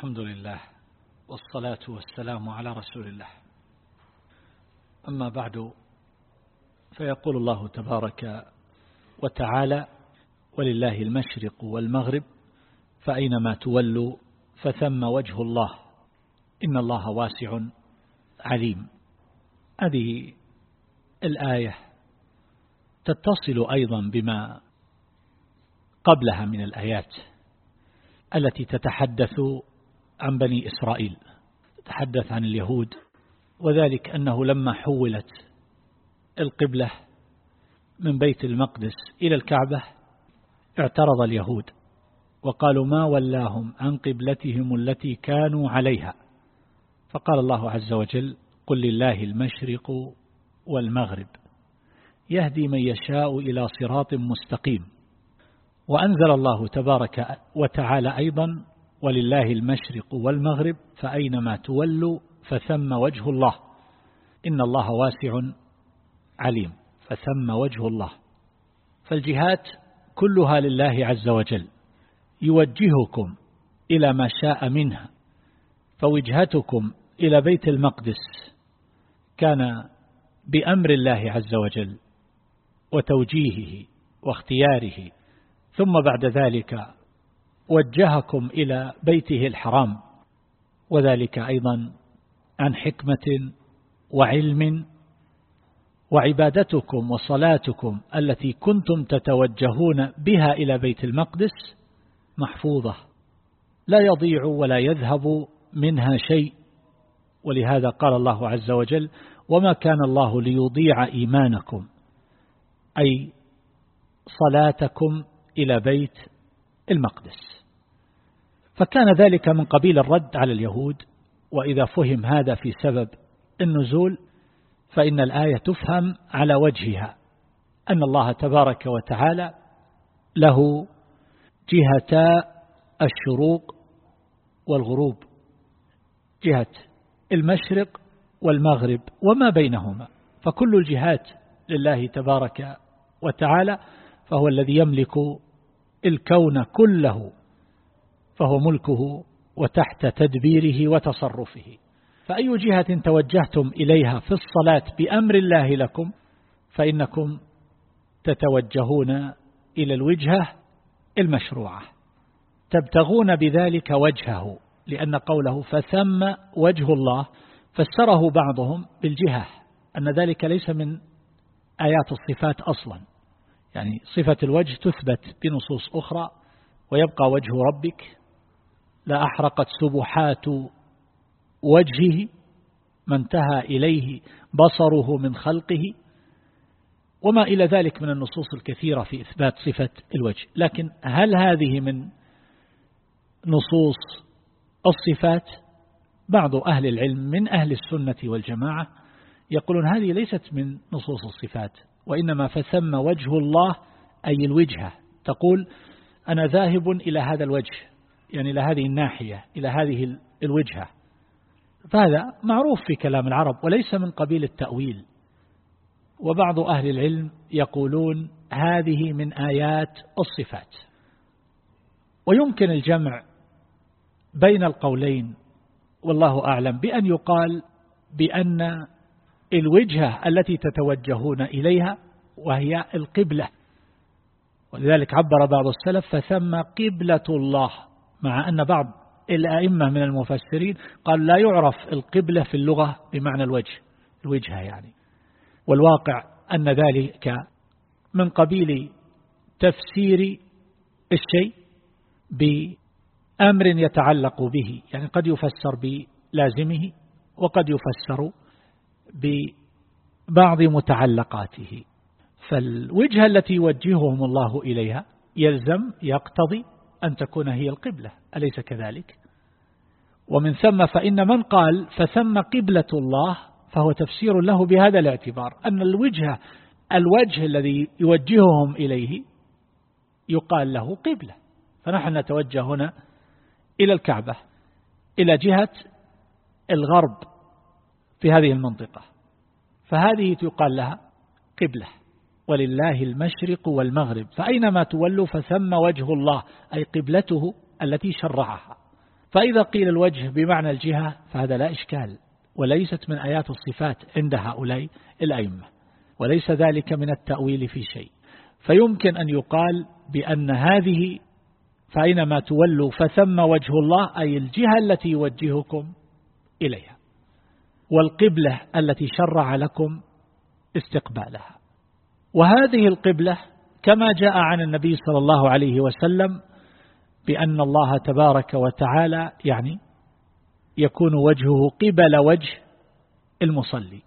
الحمد لله والصلاة والسلام على رسول الله. أما بعد فيقول الله تبارك وتعالى ولله المشرق والمغرب فأينما تولوا فثم وجه الله إن الله واسع عليم. هذه الآية تتصل أيضا بما قبلها من الآيات التي تتحدث عن بني إسرائيل تتحدث عن اليهود وذلك أنه لما حولت القبلة من بيت المقدس إلى الكعبة اعترض اليهود وقالوا ما ولاهم عن قبلتهم التي كانوا عليها. فقال الله عز وجل قل لله المشرق والمغرب يهدي من يشاء إلى صراط مستقيم وأنزل الله تبارك وتعالى أيضا ولله المشرق والمغرب فأينما تولوا فثم وجه الله. إن الله واسع عليم فثم وجه الله. فالجهات كلها لله عز وجل. يوجهكم إلى ما شاء منها فوجهتكم إلى بيت المقدس. كان بأمر الله عز وجل وتوجيهه واختياره. ثم بعد ذلك وجهكم إلى بيته الحرام. وذلك أيضا عن حكمة وعلم وعبادتكم وصلاتكم التي كنتم تتوجهون بها إلى بيت المقدس محفوظة. لا يضيع ولا يذهب منها شيء. ولهذا قال الله عز وجل وما كان الله ليضيع إيمانكم أي صلاتكم إلى بيت المقدس. فكان ذلك من قبيل الرد على اليهود وإذا فهم هذا في سبب النزول فإن الآية تفهم على وجهها أن الله تبارك وتعالى له جهتا الشروق والغروب جهة المشرق والمغرب وما بينهما فكل الجهات لله تبارك وتعالى فهو الذي يملك الكون كله. فهو ملكه وتحت تدبيره وتصرفه. فأي جهة توجهتم إليها في الصلاة بأمر الله لكم فإنكم تتوجهون إلى الوجهة المشروعة. تبتغون بذلك وجهه لأن قوله فثم وجه الله فسره بعضهم بالجهة أن ذلك ليس من آيات الصفات أصلا. يعني صفة الوجه تثبت بنصوص أخرى ويبقى وجه ربك لا أحرقت سبحات وجهه ما انتهى إليه بصره من خلقه وما إلى ذلك من النصوص الكثيرة في إثبات صفة الوجه. لكن هل هذه من نصوص الصفات؟ بعض أهل العلم من أهل السنة والجماعة يقولون هذه ليست من نصوص الصفات وإنما فثم وجه الله أي الوجهة تقول أنا ذاهب إلى هذا الوجه يعني إلى هذه الناحية إلى هذه الوجهة. فهذا معروف في كلام العرب وليس من قبيل التأويل. وبعض أهل العلم يقولون هذه من آيات الصفات. ويمكن الجمع بين القولين والله أعلم بأن يقال بأن الوجهة التي تتوجهون إليها وهي القبلة. ولذلك عبر بعض السلف فثم قبلة الله. مع أن بعض الأئمة من المفسرين قال لا يعرف القبلة في اللغة بمعنى الوجه الوجهة يعني. والواقع أن ذلك من قبيل تفسير الشيء بأمر يتعلق به يعني قد يفسر بلازمه وقد يفسر ببعض متعلقاته. فالوجهة التي يوجههم الله إليها يلزم يقتضي أن تكون هي القبلة أليس كذلك؟ ومن ثم فإن من قال فثم قبلة الله فهو تفسير له بهذا الاعتبار أن الوجهة الوجه الذي يوجههم إليه يقال له قبلة. فنحن نتوجه هنا إلى الكعبة إلى جهة الغرب في هذه المنطقة فهذه تقال لها قبلة. ولله المشرق والمغرب. فأينما تولوا فثم وجه الله أي قبلته التي شرعها. فإذا قيل الوجه بمعنى الجهة فهذا لا إشكال. وليست من آيات الصفات عند هؤلاء الأئمة. وليس ذلك من التأويل في شيء. فيمكن أن يقال بأن هذه فأينما تولوا فثم وجه الله أي الجهة التي يوجهكم إليها. والقبلة التي شرع لكم استقبالها. وهذه القبلة كما جاء عن النبي صلى الله عليه وسلم بأن الله تبارك وتعالى يعني يكون وجهه قبل وجه المصلي.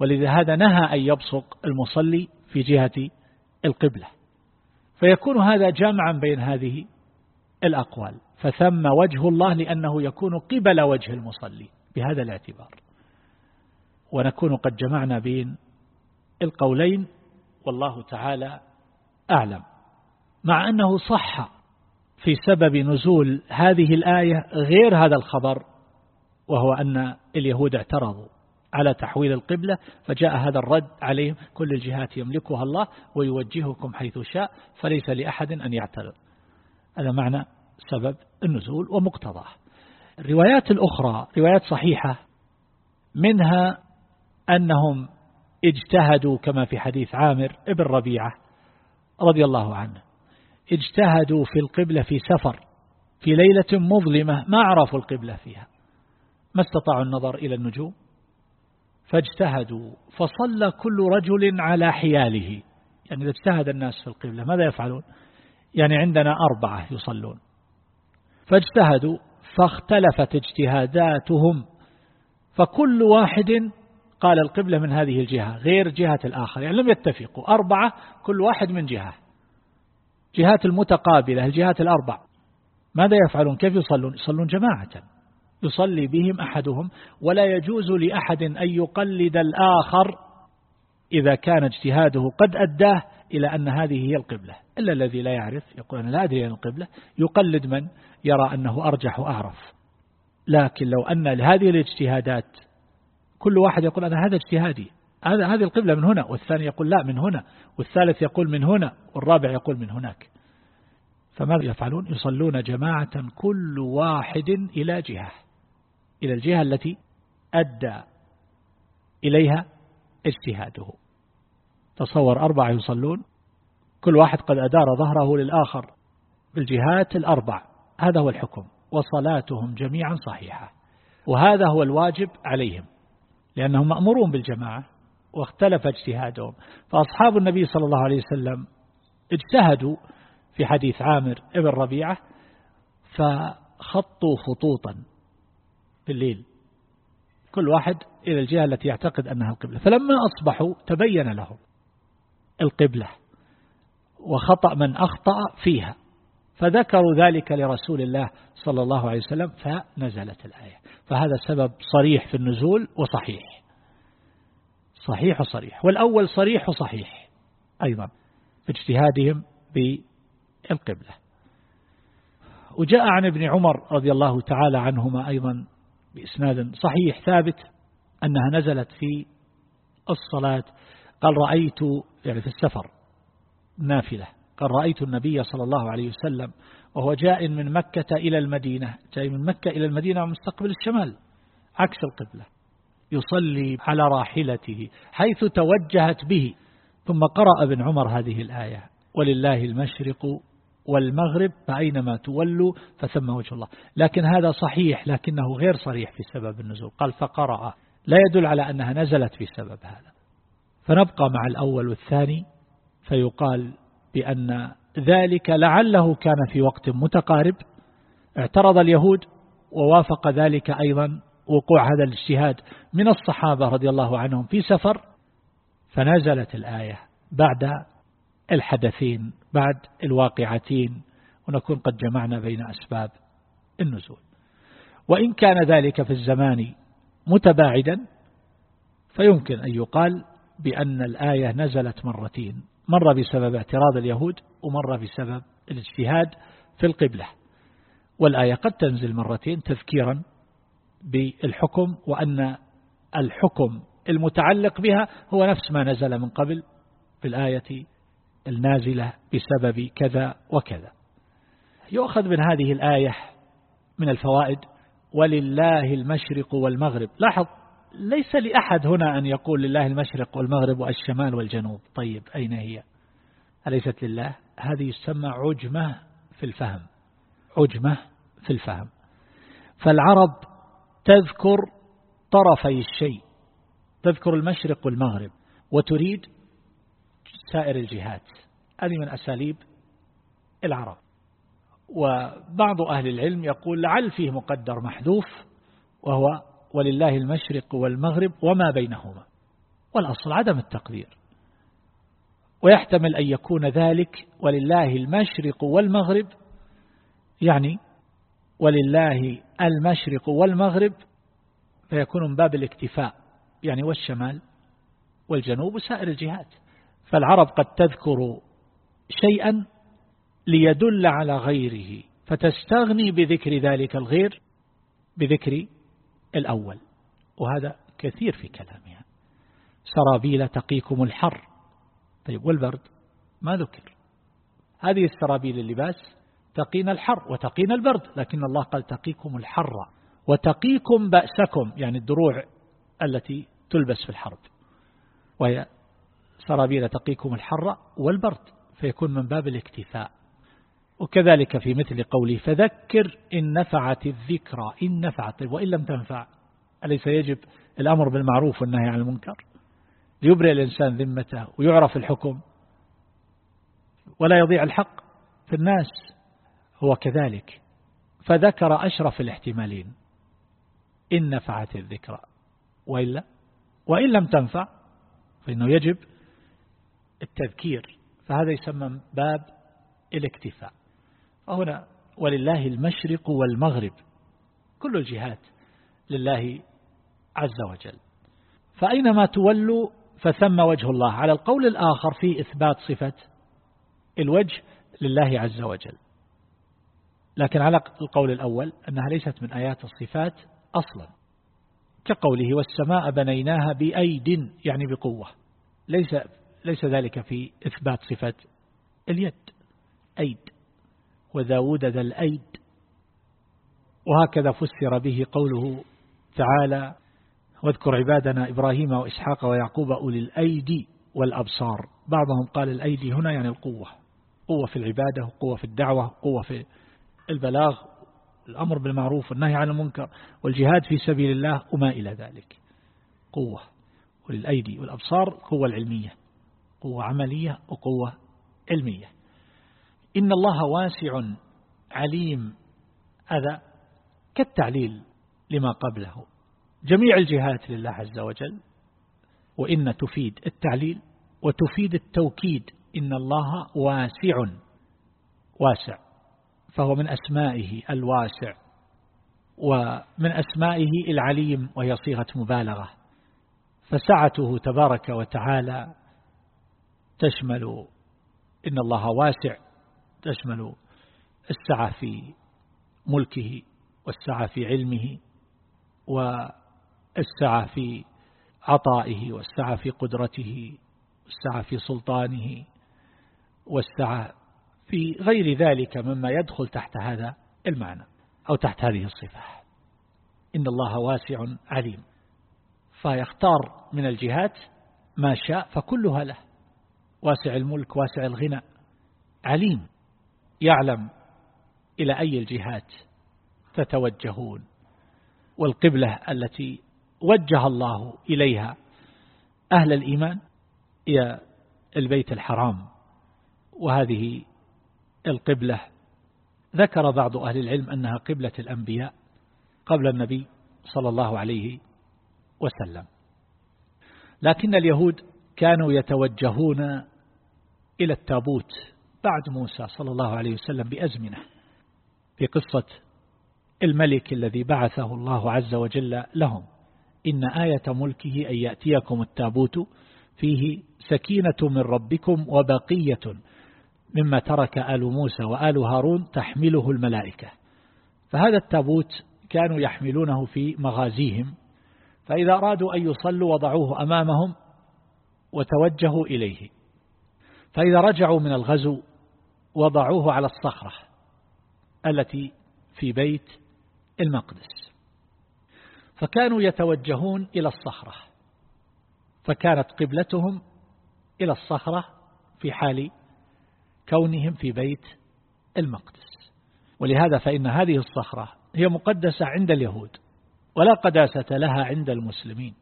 ولذا هذا نهى أن يبصق المصلي في جهة القبلة. فيكون هذا جامعا بين هذه الأقوال. فثم وجه الله لأنه يكون قبل وجه المصلي بهذا الاعتبار. ونكون قد جمعنا بين القولين والله تعالى أعلم. مع أنه صح في سبب نزول هذه الآية غير هذا الخبر وهو أن اليهود اعترضوا على تحويل القبلة فجاء هذا الرد عليهم كل الجهات يملكها الله ويوجهكم حيث شاء فليس لأحد أن يعترض. هذا معنى سبب النزول ومقتضاه. الروايات الأخرى روايات صحيحة منها أنهم اجتهدوا كما في حديث عامر ابن ربيعة رضي الله عنه. اجتهدوا في القبلة في سفر في ليلة مظلمة ما عرفوا القبلة فيها. ما استطاعوا النظر إلى النجوم. فاجتهدوا فصلى كل رجل على حياله. يعني إذا اجتهد الناس في القبلة ماذا يفعلون؟ يعني عندنا أربعة يصلون. فاجتهدوا فاختلفت اجتهاداتهم. فكل واحد قال القبلة من هذه الجهة غير جهة الآخر يعني لم يتفقوا أربعة كل واحد من جهة. جهات المتقابلة الجهات الأربع. ماذا يفعلون؟ كيف يصلون؟ يصلون جماعة. يصلي بهم أحدهم ولا يجوز لأحد أن يقلد الآخر إذا كان اجتهاده قد أداه إلى أن هذه هي القبلة. إلا الذي لا يعرف يقول أنا لا أدري عن القبلة. يقلد من؟ يرى أنه أرجح وأعرف. لكن لو أن لهذه الاجتهادات كل واحد يقول أنا هذا اجتهادي هذا هذه القبلة من هنا والثاني يقول لا من هنا والثالث يقول من هنا والرابع يقول من هناك. فماذا يفعلون؟ يصلون جماعة كل واحد إلى جهة إلى الجهة التي أدى إليها اجتهاده. تصور أربعة يصلون كل واحد قد أدار ظهره للآخر بالجهات الأربع. هذا هو الحكم وصلاتهم جميعا صحيحة وهذا هو الواجب عليهم. لأنهم مأمورون بالجماعة واختلف اجتهادهم. فأصحاب النبي صلى الله عليه وسلم اجتهدوا في حديث عامر ابن ربيعة فخطوا خطوطا في الليل كل واحد إلى الجهة التي يعتقد أنها القبلة. فلما أصبحوا تبين لهم القبلة وخطأ من أخطأ فيها. فذكروا ذلك لرسول الله صلى الله عليه وسلم فنزلت الآية. فهذا سبب صريح في النزول وصحيح. صحيح وصريح. والأول صريح وصحيح أيضا في اجتهادهم بالقبلة. وجاء عن ابن عمر رضي الله تعالى عنهما أيضا بإسناد صحيح ثابت أنها نزلت في الصلاة. قال رأيت يعني في السفر نافلة. قال رأيت النبي صلى الله عليه وسلم وهو جاء من مكة إلى المدينة جاء من مكة إلى المدينة ومستقبل الشمال عكس القبلة يصلي على راحلته حيث توجهت به. ثم قرأ ابن عمر هذه الآية ولله المشرق والمغرب فأينما تولوا فثم وجه الله. لكن هذا صحيح لكنه غير صريح في سبب النزول. قال فقرأ. لا يدل على أنها نزلت في سبب هذا. فنبقى مع الأول والثاني فيقال بأن ذلك لعله كان في وقت متقارب اعترض اليهود ووافق ذلك أيضا وقوع هذا الاجتهاد من الصحابة رضي الله عنهم في سفر فنزلت الآية بعد الحدثين بعد الواقعتين ونكون قد جمعنا بين أسباب النزول. وإن كان ذلك في الزمان متباعدا فيمكن أن يقال بأن الآية نزلت مرتين. مرة بسبب اعتراض اليهود ومرة بسبب الاجتهاد في القبلة. والآية قد تنزل مرتين تذكيرا بالحكم وأن الحكم المتعلق بها هو نفس ما نزل من قبل في الآية النازلة بسبب كذا وكذا. يؤخذ من هذه الآية من الفوائد ولله المشرق والمغرب. لاحظ ليس لأحد هنا أن يقول لله المشرق والمغرب والشمال والجنوب. طيب أين هي؟ أليست لله؟ هذه يسمى عجمة في الفهم. عجمة في الفهم. فالعرب تذكر طرفي الشيء تذكر المشرق والمغرب وتريد سائر الجهات. هذه من أساليب العرب. وبعض أهل العلم يقول لعل فيه مقدر محذوف وهو ولله المشرق والمغرب وما بينهما والأصل عدم التقدير. ويحتمل أن يكون ذلك ولله المشرق والمغرب يعني ولله المشرق والمغرب فيكون من باب الاكتفاء يعني والشمال والجنوب وسائر الجهات. فالعرب قد تذكر شيئا ليدل على غيره فتستغني بذكر ذلك الغير بذكر الأول وهذا كثير في كلامها. سرابيل تقيكم الحر. طيب والبرد؟ ما ذكر. هذه السرابيل اللباس تقينا الحر وتقينا البرد لكن الله قال تقيكم الحر وتقيكم بأسكم يعني الدروع التي تلبس في الحرب. وهي سرابيل تقيكم الحر والبرد فيكون من باب الاكتفاء. وكذلك في مثل قوله فذكر إن نفعت الذكرى إن نفعت وإن لم تنفع أليس يجب الأمر بالمعروف والنهي عن المنكر؟ ليبرئ الإنسان ذمته ويعرف الحكم ولا يضيع الحق في الناس. هو كذلك. فذكر أشرف الاحتمالين. إن نفعت الذكرى وإلا وإن لم تنفع فإنه يجب التذكير. فهذا يسمى باب الاكتفاء. فهنا ولله المشرق والمغرب كل الجهات لله عز وجل. فأينما تولوا فثم وجه الله. على القول الآخر في إثبات صفة الوجه لله عز وجل. لكن على القول الأول أنها ليست من آيات الصفات أصلا. كقوله والسماء بنيناها بأيد يعني بقوة. ليس, ليس ذلك في إثبات صفة اليد أيد. وداود ذا الأيد. وهكذا فسر به قوله تعالى واذكر عبادنا إبراهيم وإسحاق ويعقوب أولي الأيدي والأبصار. بعضهم قال الأيدي هنا يعني القوة. قوة في العبادة وقوة في الدعوة قوة في البلاغ الأمر بالمعروف والنهي عن المنكر والجهاد في سبيل الله وما إلى ذلك. قوة وللأيدي والأبصار قوة العلمية قوة عملية وقوة علمية. إن الله واسع عليم. هذا كالتعليل لما قبله. جميع الجهات لله عز وجل. وإن تفيد التعليل وتفيد التوكيد إن الله واسع. واسع. فهو من أسمائه الواسع. ومن أسمائه العليم وهي صيغة مبالغة. فسعته تبارك وتعالى تشمل إن الله واسع. تشمل السعة في ملكه والسعة في علمه والسعة في عطائه والسعة في قدرته والسعة في سلطانه والسعة في غير ذلك مما يدخل تحت هذا المعنى أو تحت هذه الصفة. إن الله واسع عليم. فيختار من الجهات ما شاء فكلها له. واسع الملك واسع الغنى. عليم. يعلم إلى أي الجهات تتوجهون والقبلة التي وجه الله إليها أهل الإيمان هي البيت الحرام. وهذه القبلة ذكر بعض أهل العلم أنها قبلة الأنبياء قبل النبي صلى الله عليه وسلم. لكن اليهود كانوا يتوجهون إلى التابوت بعد موسى صلى الله عليه وسلم بأزمنة في قصة الملك الذي بعثه الله عز وجل لهم. إن آية ملكه أن يأتيكم التابوت فيه سكينة من ربكم وبقية مما ترك آل موسى وآل هارون تحمله الملائكة. فهذا التابوت كانوا يحملونه في مغازيهم فإذا أرادوا أن يصلوا وضعوه أمامهم وتوجهوا إليه. فإذا رجعوا من الغزو وضعوه على الصخرة التي في بيت المقدس. فكانوا يتوجهون إلى الصخرة فكانت قبلتهم إلى الصخرة في حال كونهم في بيت المقدس. ولهذا فإن هذه الصخرة هي مقدسة عند اليهود ولا قداسة لها عند المسلمين.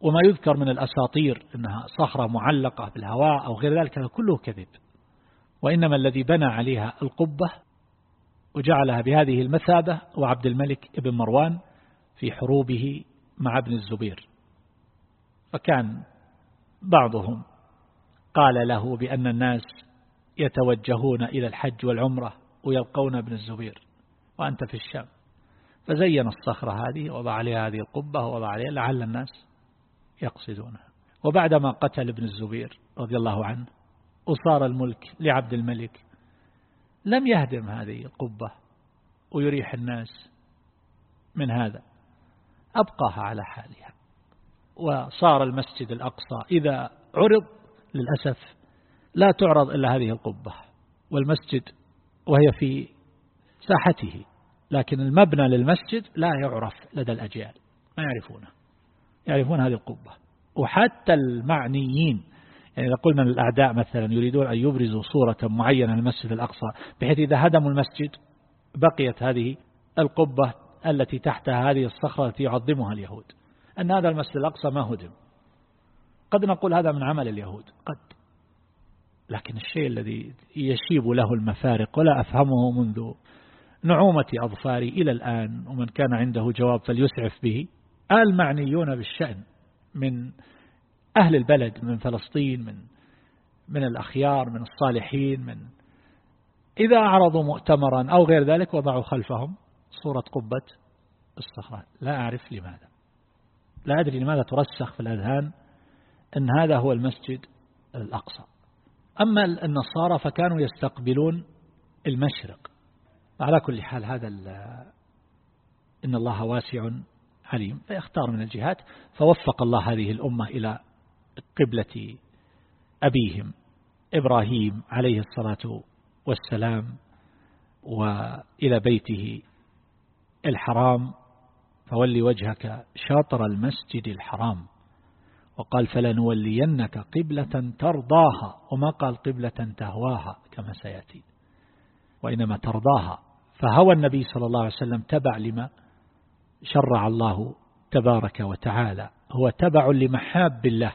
وما يذكر من الأساطير أنها صخرة معلقة بالهواء أو غير ذلك هذا كله كذب. وإنما الذي بنى عليها القبة وجعلها بهذه المثابة هو عبد الملك بن مروان في حروبه مع ابن الزبير. فكان بعضهم قال له بأن الناس يتوجهون إلى الحج والعمرة ويلقون ابن الزبير وأنت في الشام. فزين الصخرة هذه وضع عليها هذه القبة ووضع عليها لعل الناس يقصدونها. وبعدما قتل ابن الزبير رضي الله عنه وصار الملك لعبد الملك. لم يهدم هذه القبة ويريح الناس من هذا. أبقاها على حالها. وصار المسجد الأقصى. إذا عرض للأسف لا تعرض إلا هذه القبة. والمسجد وهي في ساحته. لكن المبنى للمسجد لا يعرف لدى الأجيال. ما يعرفونه. يعرفون هذه القبة. وحتى المعنيين يعني إذا قلنا للأعداء مثلا يريدون أن يبرزوا صورة معينة للمسجد الأقصى بحيث إذا هدموا المسجد بقيت هذه القبة التي تحتها هذه الصخرة التي يعظمها اليهود. أن هذا المسجد الأقصى ما هدم. قد نقول هذا من عمل اليهود. قد. لكن الشيء الذي يشيب له المفارق ولا أفهمه منذ نعومة أظفاري إلى الآن ومن كان عنده جواب فليسعف به المعنيون بالشأن من أهل البلد من فلسطين من من الأخيار من الصالحين من إذا أعرضوا مؤتمرا أو غير ذلك وضعوا خلفهم صورة قبة الصخرة. لا أعرف لماذا. لا أدري لماذا ترسخ في الأذهان أن هذا هو المسجد الأقصى. أما النصارى فكانوا يستقبلون المشرق. على كل حال هذا إن الله واسع عليم. فيختار من الجهات. فوفق الله هذه الأمة إلى قبلة أبيهم إبراهيم عليه الصلاة والسلام وإلى بيته الحرام فولي وجهك شاطر المسجد الحرام وقال فلنولينك قبلة ترضاها وما قال قبلة تهواها كما سيأتي وإنما ترضاها. فهوى النبي صلى الله عليه وسلم تبع لما شرع الله تبارك وتعالى هو تبع لمحاب الله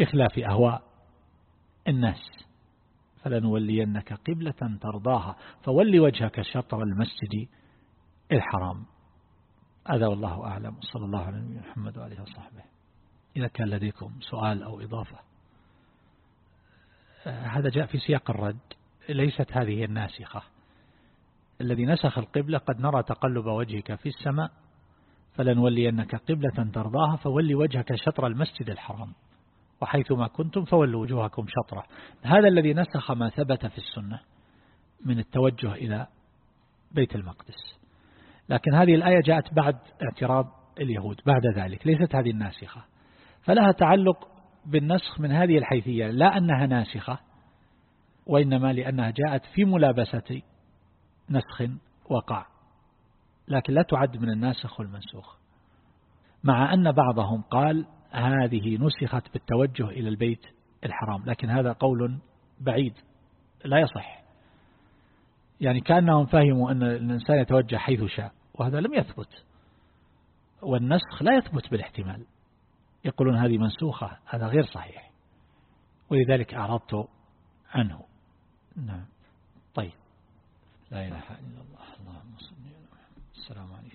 بخلاف أهواء الناس فلنولينك قبلة ترضاها فولي وجهك شطر المسجد الحرام. هذا والله أعلم. صلى الله عليه محمد وعليه وصحبه. إذا كان لديكم سؤال أو إضافة هذا جاء في سياق الرد. ليست هذه الناسخة. الذي نسخ القبلة قد نرى تقلب وجهك في السماء فلنولينك قبلة ترضاها فولي وجهك شطر المسجد الحرام. وحيثما كنتم فولوا وجوهكم شطرة. هذا الذي نسخ ما ثبت في السنة من التوجه إلى بيت المقدس. لكن هذه الآية جاءت بعد اعتراض اليهود بعد ذلك. ليست هذه الناسخة. فلها تعلق بالنسخ من هذه الحيثية. لا أنها ناسخة وإنما لأنها جاءت في ملابسة نسخ وقع. لكن لا تعد من الناسخ والمنسوخ. مع أن بعضهم قال هذه نسخت بالتوجه إلى البيت الحرام لكن هذا قول بعيد لا يصح. يعني كأنهم فهموا أن الإنسان يتوجه حيث شاء وهذا لم يثبت. والنسخ لا يثبت بالاحتمال. يقولون هذه منسوخة هذا غير صحيح. ولذلك أعرضت عنه. نعم. طيب. لا إله إلا الله. اللهم صل محمد. السلام عليكم.